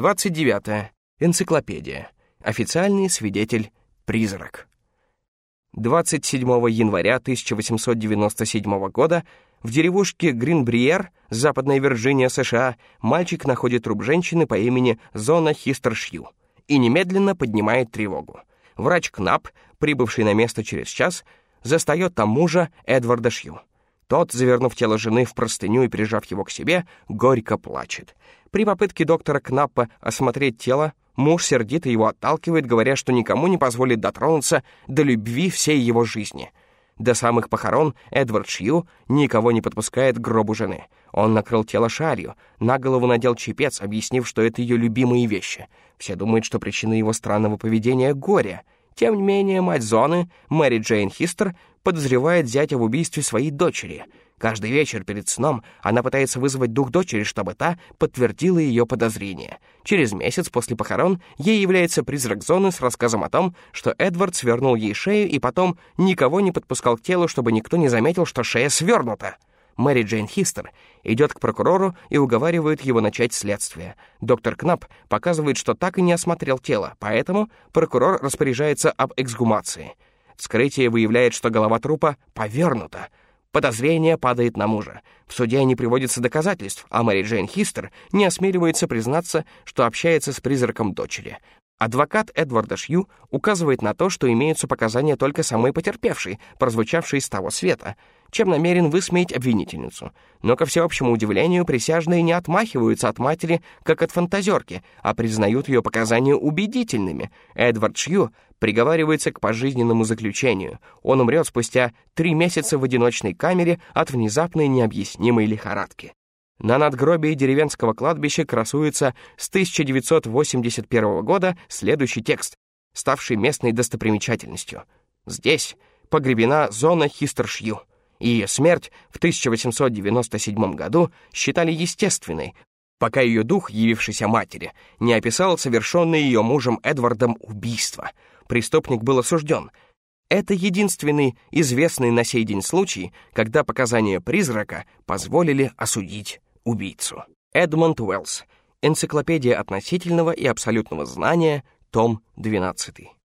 29. Энциклопедия. Официальный свидетель «Призрак». 27 января 1897 года в деревушке Гринбриер, Западная Вирджиния, США, мальчик находит труп женщины по имени Зона Хистершью и немедленно поднимает тревогу. Врач Кнап, прибывший на место через час, застает там мужа Эдварда Шью. Тот, завернув тело жены в простыню и прижав его к себе, горько плачет. При попытке доктора Кнаппа осмотреть тело, муж сердито его отталкивает, говоря, что никому не позволит дотронуться до любви всей его жизни. До самых похорон Эдвард Шью никого не подпускает к гробу жены. Он накрыл тело шалью, на голову надел чепец, объяснив, что это ее любимые вещи. Все думают, что причина его странного поведения — горе — тем не менее, мать Зоны, Мэри Джейн Хистер, подозревает зятя в убийстве своей дочери. Каждый вечер перед сном она пытается вызвать дух дочери, чтобы та подтвердила ее подозрения. Через месяц после похорон ей является призрак Зоны с рассказом о том, что Эдвард свернул ей шею и потом никого не подпускал к телу, чтобы никто не заметил, что шея свернута. Мэри Джейн Хистер идет к прокурору и уговаривает его начать следствие. Доктор Кнап показывает, что так и не осмотрел тело, поэтому прокурор распоряжается об эксгумации. Вскрытие выявляет, что голова трупа повернута. Подозрение падает на мужа. В суде не приводится доказательств, а Мэри Джейн Хистер не осмеливается признаться, что общается с призраком дочери. Адвокат Эдварда Шью указывает на то, что имеются показания только самой потерпевшей, прозвучавшей с того света — чем намерен высмеять обвинительницу. Но, ко всеобщему удивлению, присяжные не отмахиваются от матери, как от фантазерки, а признают ее показания убедительными. Эдвард Шью приговаривается к пожизненному заключению. Он умрет спустя три месяца в одиночной камере от внезапной необъяснимой лихорадки. На надгробии деревенского кладбища красуется с 1981 года следующий текст, ставший местной достопримечательностью. Здесь погребена зона Хистершью. Ее смерть в 1897 году считали естественной, пока ее дух, явившийся матери, не описал совершенное ее мужем Эдвардом убийство. Преступник был осужден. Это единственный известный на сей день случай, когда показания призрака позволили осудить убийцу. Эдмонд Уэллс. Энциклопедия относительного и абсолютного знания, том 12.